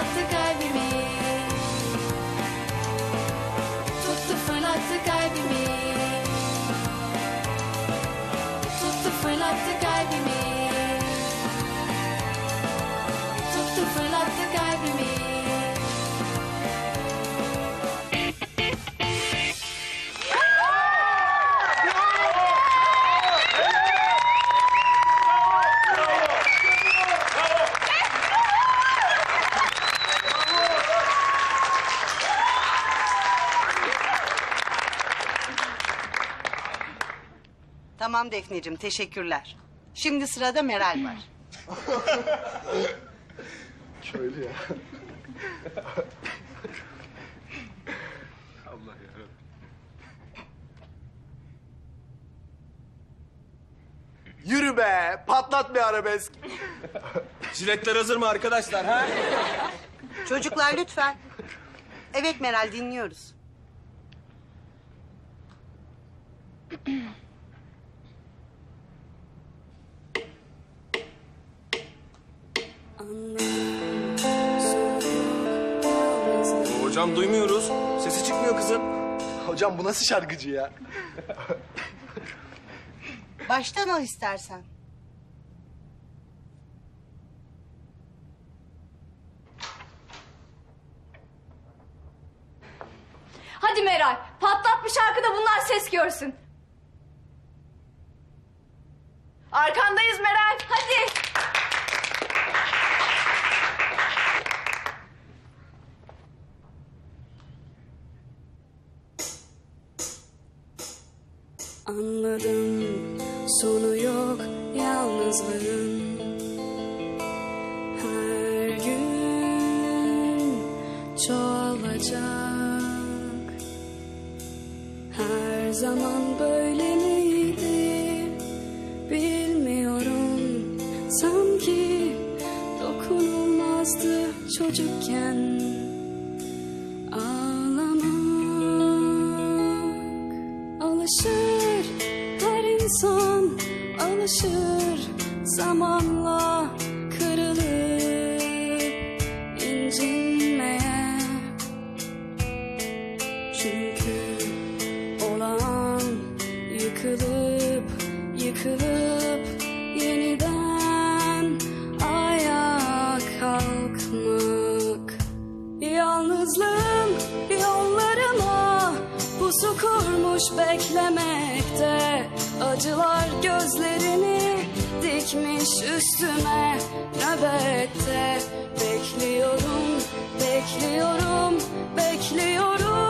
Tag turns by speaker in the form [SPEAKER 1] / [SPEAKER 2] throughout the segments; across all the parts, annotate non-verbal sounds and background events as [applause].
[SPEAKER 1] 扱い
[SPEAKER 2] Tamam Defneciğim teşekkürler. Şimdi sırada Meral var. [laughs]
[SPEAKER 3] Şöyle ya. Yürü be, patlat bir arabesk.
[SPEAKER 4] Jiletler hazır mı arkadaşlar ha?
[SPEAKER 2] Çocuklar lütfen. Evet Meral dinliyoruz.
[SPEAKER 4] Hocam duymuyoruz. Sesi çıkmıyor kızın.
[SPEAKER 3] Hocam bu nasıl şarkıcı ya?
[SPEAKER 2] Baştan al istersen.
[SPEAKER 5] Hadi Meral patlat bir şarkıda bunlar ses görsün. Arkandayız Meral hadi.
[SPEAKER 1] Anladım. Sonu yok yalnızlığın. Her gün çoğalacak. Her zaman böyle miydi? Bilmiyorum. Sanki dokunulmazdı çocukken. Ağlamak alışır insan alışır zamanla kırılıp incinmeye. Çünkü olan yıkılıp yıkılıp pusu kurmuş beklemekte. Acılar gözlerini dikmiş üstüme nöbette. Bekliyorum, bekliyorum, bekliyorum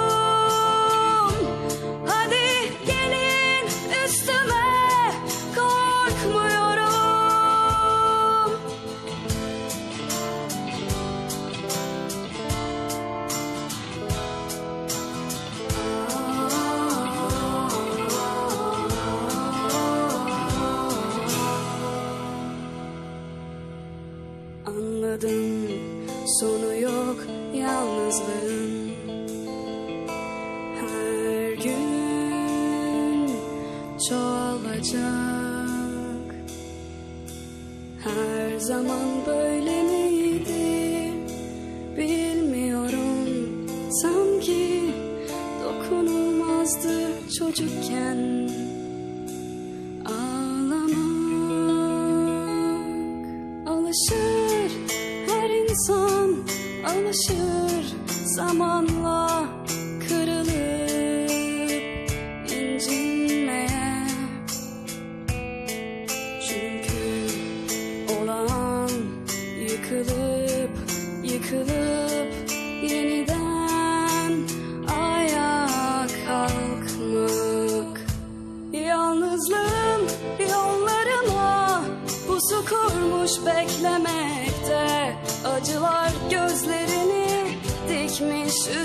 [SPEAKER 1] Anladım sonu yok yalnızlığın. Her gün çoğalacak. Her zaman böyle alışır zamanla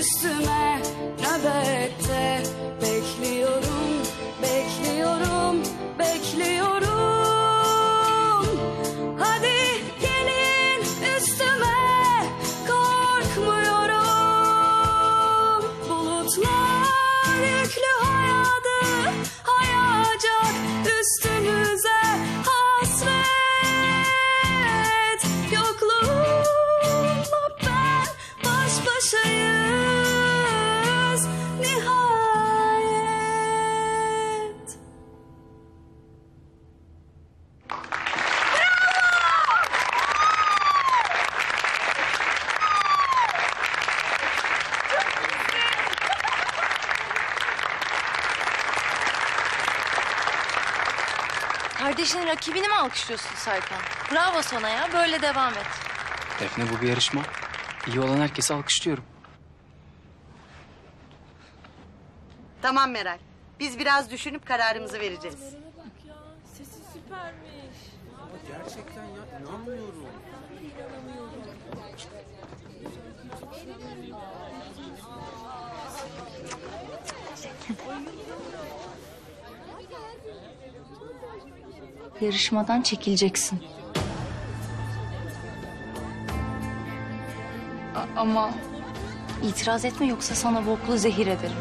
[SPEAKER 1] dikmiş
[SPEAKER 6] kardeşinin rakibini mi alkışlıyorsun Serkan? Bravo sana ya. Böyle devam et.
[SPEAKER 7] Defne bu bir yarışma. İyi olan herkesi alkışlıyorum.
[SPEAKER 2] Tamam Meral. Biz biraz düşünüp kararımızı vereceğiz.
[SPEAKER 6] Yarışmadan çekileceksin. A- ama itiraz etme yoksa sana bu okulu zehir ederim.